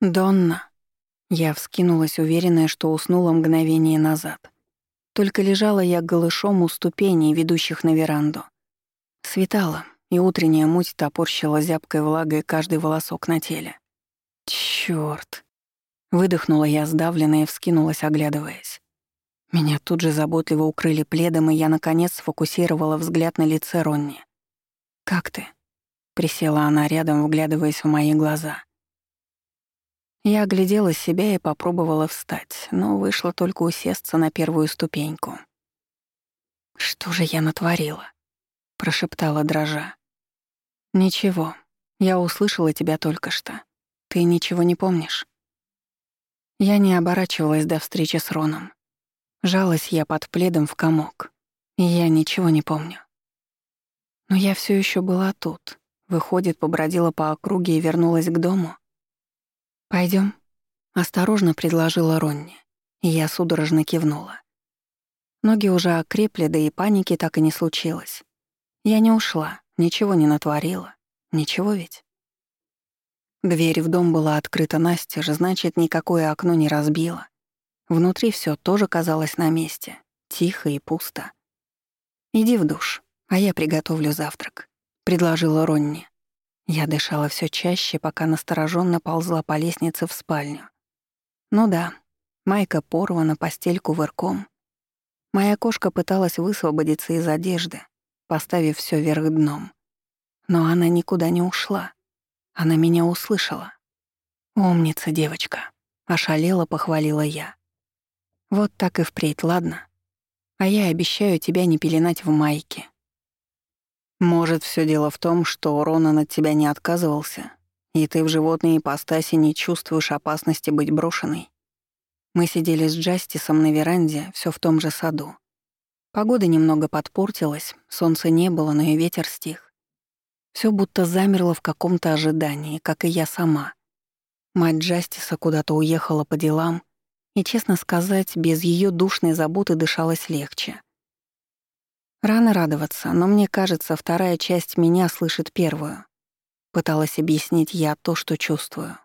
«Донна». Я вскинулась, уверенная, что уснула мгновение назад. Только лежала я голышом у ступеней, ведущих на веранду. Светало, и утренняя муть топорщила зябкой влагой каждый волосок на теле. Чёрт! Выдохнула я сдавленно и вскинулась, оглядываясь. Меня тут же заботливо укрыли пледом, и я, наконец, сфокусировала взгляд на лице Ронни. «Как ты?» — присела она рядом, вглядываясь в мои глаза. Я оглядела себя и попробовала встать, но вышло только усесться на первую ступеньку. «Что же я натворила?» — прошептала дрожа. «Ничего, я услышала тебя только что. Ты ничего не помнишь?» Я не оборачивалась до встречи с Роном. Жалась я под пледом в комок, и я ничего не помню. Но я все еще была тут. Выходит, побродила по округе и вернулась к дому. Пойдем, осторожно предложила Ронни, и я судорожно кивнула. Ноги уже окрепли, да и паники так и не случилось. Я не ушла, ничего не натворила. Ничего ведь? Дверь в дом была открыта настежь, значит, никакое окно не разбило. Внутри все тоже казалось на месте, тихо и пусто. «Иди в душ, а я приготовлю завтрак», — предложила Ронни. Я дышала все чаще, пока настороженно ползла по лестнице в спальню. Ну да, майка порвана, постель кувырком. Моя кошка пыталась высвободиться из одежды, поставив все вверх дном. Но она никуда не ушла. Она меня услышала. «Умница, девочка», — ошалела, похвалила я. «Вот так и впредь, ладно? А я обещаю тебя не пеленать в майке. Может, все дело в том, что Ронан от тебя не отказывался, и ты в животной ипостаси не чувствуешь опасности быть брошенной. Мы сидели с Джастисом на веранде, все в том же саду. Погода немного подпортилась, солнца не было, но и ветер стих. Все будто замерло в каком-то ожидании, как и я сама. Мать Джастиса куда-то уехала по делам, и, честно сказать, без ее душной заботы дышалось легче. Рано радоваться, но мне кажется, вторая часть меня слышит первую. Пыталась объяснить я то, что чувствую.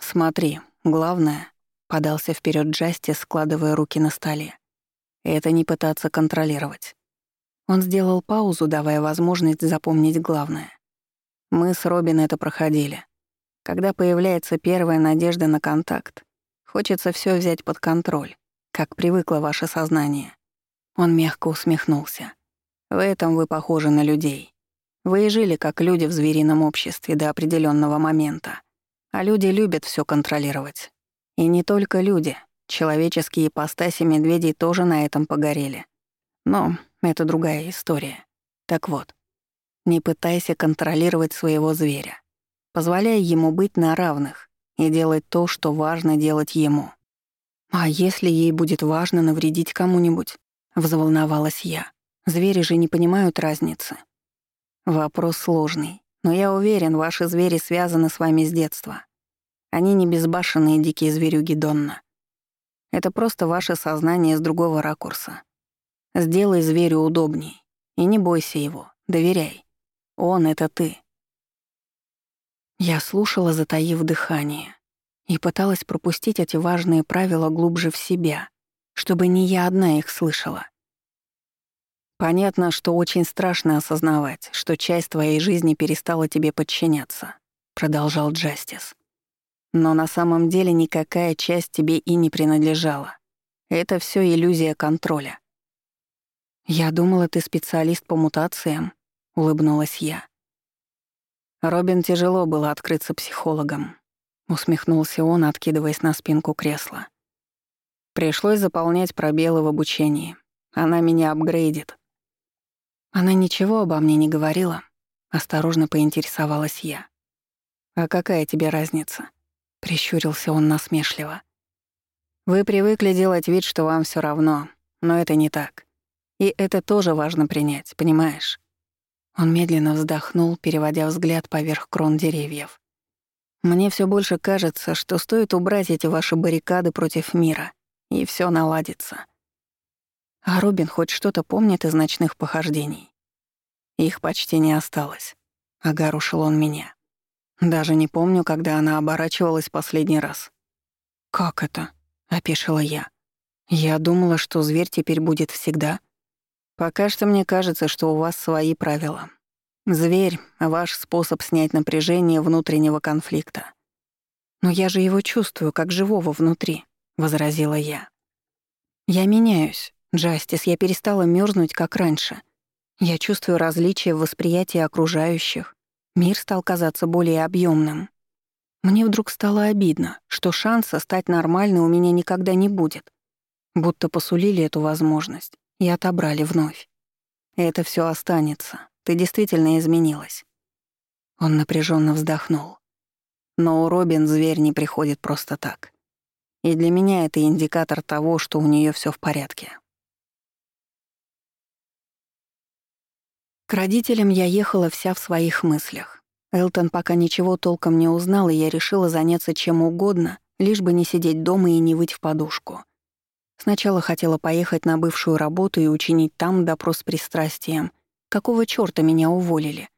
«Смотри, главное», — подался вперед Джасти, складывая руки на столе. «Это не пытаться контролировать». Он сделал паузу, давая возможность запомнить главное. Мы с Робин это проходили. Когда появляется первая надежда на контакт, хочется все взять под контроль, как привыкло ваше сознание. Он мягко усмехнулся. В этом вы похожи на людей. Вы и жили как люди в зверином обществе до определенного момента. А люди любят все контролировать. И не только люди. Человеческие ипостаси медведей тоже на этом погорели. Но это другая история. Так вот, не пытайся контролировать своего зверя. Позволяй ему быть на равных и делать то, что важно делать ему. А если ей будет важно навредить кому-нибудь? Взволновалась я. Звери же не понимают разницы. Вопрос сложный, но я уверен, ваши звери связаны с вами с детства. Они не безбашенные дикие зверюги Донна. Это просто ваше сознание с другого ракурса. Сделай зверю удобней. И не бойся его, доверяй. Он — это ты. Я слушала, затаив дыхание, и пыталась пропустить эти важные правила глубже в себя, чтобы не я одна их слышала. Понятно, что очень страшно осознавать, что часть твоей жизни перестала тебе подчиняться, продолжал Джастис. Но на самом деле никакая часть тебе и не принадлежала. Это все иллюзия контроля. Я думала, ты специалист по мутациям, улыбнулась я. Робин тяжело было открыться психологом, усмехнулся он, откидываясь на спинку кресла. Пришлось заполнять пробелы в обучении. Она меня апгрейдит. Она ничего обо мне не говорила. Осторожно поинтересовалась я. «А какая тебе разница?» — прищурился он насмешливо. «Вы привыкли делать вид, что вам все равно, но это не так. И это тоже важно принять, понимаешь?» Он медленно вздохнул, переводя взгляд поверх крон деревьев. «Мне все больше кажется, что стоит убрать эти ваши баррикады против мира, и все наладится. А Робин хоть что-то помнит из ночных похождений. Их почти не осталось. Огорушил он меня. Даже не помню, когда она оборачивалась последний раз. «Как это?» — опешила я. «Я думала, что зверь теперь будет всегда». «Пока что мне кажется, что у вас свои правила. Зверь — ваш способ снять напряжение внутреннего конфликта. Но я же его чувствую, как живого внутри», — возразила я. «Я меняюсь. Джастис, я перестала мерзнуть, как раньше. Я чувствую различия в восприятии окружающих. Мир стал казаться более объемным. Мне вдруг стало обидно, что шанса стать нормальной у меня никогда не будет. Будто посулили эту возможность и отобрали вновь. Это все останется. Ты действительно изменилась. Он напряженно вздохнул. Но у Робин зверь не приходит просто так. И для меня это индикатор того, что у нее все в порядке. К родителям я ехала вся в своих мыслях. Элтон пока ничего толком не узнал, и я решила заняться чем угодно, лишь бы не сидеть дома и не выть в подушку. Сначала хотела поехать на бывшую работу и учинить там допрос с пристрастием, какого чёрта меня уволили.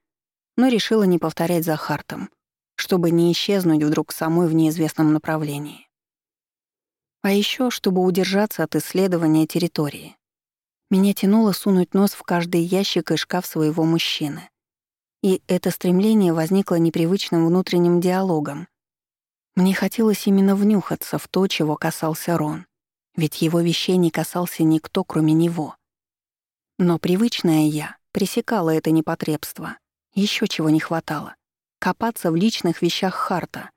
Но решила не повторять за Хартом, чтобы не исчезнуть вдруг самой в неизвестном направлении. А ещё, чтобы удержаться от исследования территории. Меня тянуло сунуть нос в каждый ящик и шкаф своего мужчины. И это стремление возникло непривычным внутренним диалогом. Мне хотелось именно внюхаться в то, чего касался Рон, ведь его вещей не касался никто, кроме него. Но привычная я пресекала это непотребство. Еще чего не хватало — копаться в личных вещах Харта.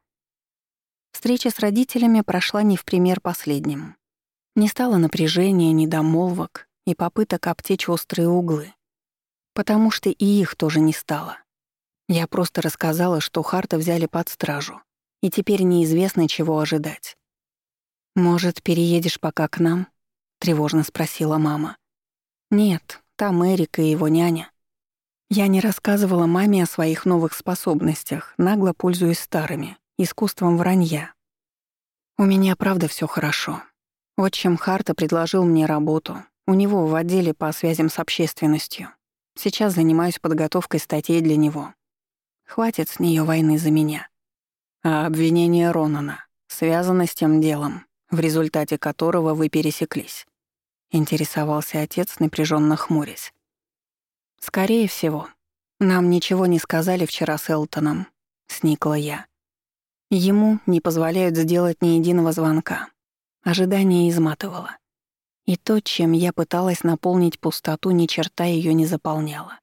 Встреча с родителями прошла не в пример последним. Не стало напряжения, недомолвок, и попыток обтечь острые углы. Потому что и их тоже не стало. Я просто рассказала, что Харта взяли под стражу, и теперь неизвестно, чего ожидать. «Может, переедешь пока к нам?» — тревожно спросила мама. «Нет, там Эрик и его няня». Я не рассказывала маме о своих новых способностях, нагло пользуясь старыми, искусством вранья. У меня правда все хорошо. Отчим Харта предложил мне работу, у него в отделе по связям с общественностью. Сейчас занимаюсь подготовкой статей для него. Хватит с нее войны за меня. А обвинение Ронана связано с тем делом, в результате которого вы пересеклись. Интересовался отец, напряженно хмурясь. Скорее всего. Нам ничего не сказали вчера с Элтоном, сникла я. Ему не позволяют сделать ни единого звонка. Ожидание изматывало. И то, чем я пыталась наполнить пустоту, ни черта ее не заполняло.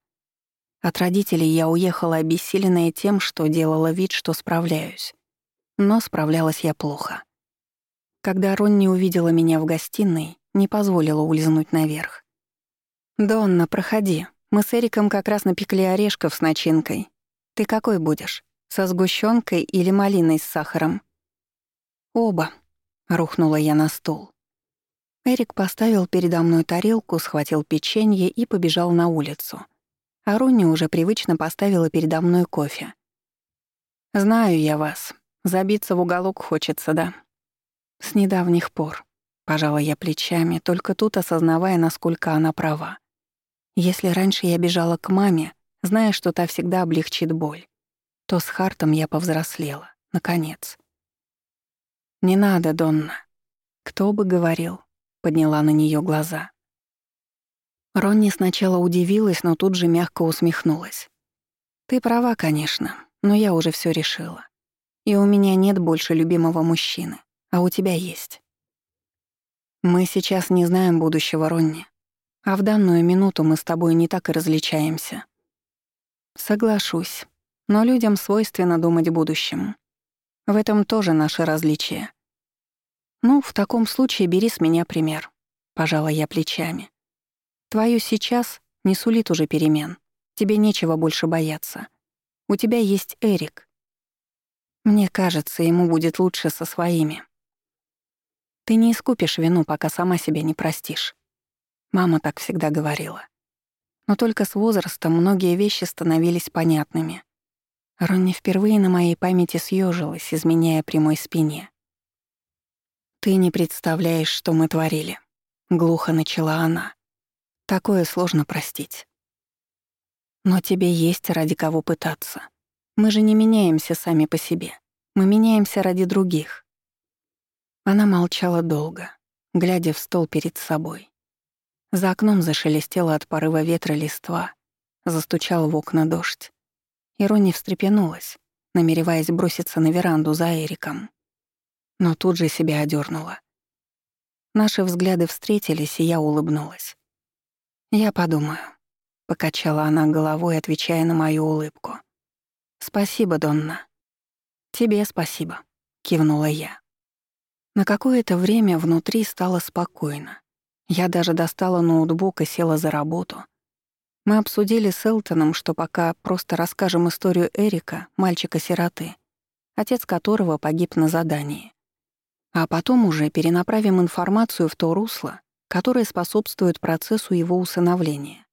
От родителей я уехала обессиленная тем, что делала вид, что справляюсь. Но справлялась я плохо. Когда Ронни увидела меня в гостиной, не позволила улизнуть наверх. «Донна, проходи. Мы с Эриком как раз напекли орешков с начинкой. Ты какой будешь? Со сгущенкой или малиной с сахаром?» «Оба», — рухнула я на стул. Эрик поставил передо мной тарелку, схватил печенье и побежал на улицу. А Ронни уже привычно поставила передо мной кофе. «Знаю я вас. Забиться в уголок хочется, да?» «С недавних пор», — пожала я плечами, только тут осознавая, насколько она права. Если раньше я бежала к маме, зная, что та всегда облегчит боль, то с Хартом я повзрослела, наконец. «Не надо, Донна. Кто бы говорил, подняла на нее глаза. Ронни сначала удивилась, но тут же мягко усмехнулась. «Ты права, конечно, но я уже все решила. И у меня нет больше любимого мужчины, а у тебя есть. Мы сейчас не знаем будущего, Ронни, а в данную минуту мы с тобой не так и различаемся. Соглашусь, но людям свойственно думать будущем. В этом тоже наше различие. «Ну, в таком случае бери с меня пример», — пожала я плечами. «Твою сейчас не сулит уже перемен. Тебе нечего больше бояться. У тебя есть Эрик. Мне кажется, ему будет лучше со своими. Ты не искупишь вину, пока сама себя не простишь. Мама так всегда говорила. Но только с возрастом многие вещи становились понятными. Ронни впервые на моей памяти съежилась, изменяя прямой спине. «Ты не представляешь, что мы творили», — глухо начала она. «Такое сложно простить. Но тебе есть ради кого пытаться. Мы же не меняемся сами по себе. Мы меняемся ради других. Она молчала долго, глядя в стол перед собой. За окном зашелестело от порыва ветра листва, застучал в окна дождь. Ирония встрепенулась, намереваясь броситься на веранду за Эриком. Но тут же себя одернула. Наши взгляды встретились, и я улыбнулась. «Я подумаю», — покачала она головой, отвечая на мою улыбку. «Спасибо, Донна». «Тебе спасибо», — кивнула я. На какое-то время внутри стало спокойно. Я даже достала ноутбук и села за работу. Мы обсудили с Элтоном, что пока просто расскажем историю Эрика, мальчика-сироты, отец которого погиб на задании. А потом уже перенаправим информацию в то русло, которое способствует процессу его усыновления.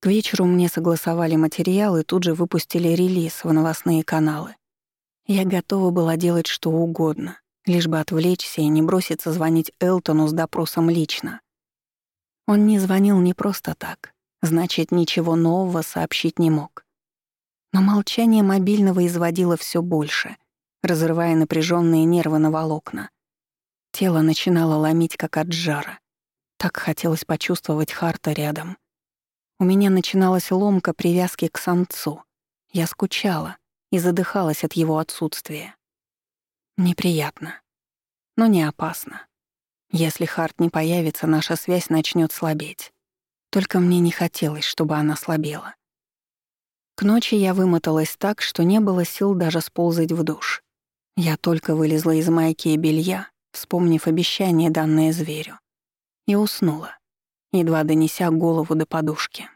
К вечеру мне согласовали материалы и тут же выпустили релиз в новостные каналы. Я готова была делать что угодно, лишь бы отвлечься и не броситься звонить Элтону с допросом лично. Он не звонил не просто так, значит, ничего нового сообщить не мог. Но молчание мобильного изводило все больше, разрывая напряженные нервы на волокна. Тело начинало ломить, как от жара. Так хотелось почувствовать Харта рядом — у меня начиналась ломка привязки к самцу. Я скучала и задыхалась от его отсутствия. Неприятно, но не опасно. Если Харт не появится, наша связь начнет слабеть. Только мне не хотелось, чтобы она слабела. К ночи я вымоталась так, что не было сил даже сползать в душ. Я только вылезла из майки и белья, вспомнив обещание, данное зверю, и уснула едва донеся голову до подушки.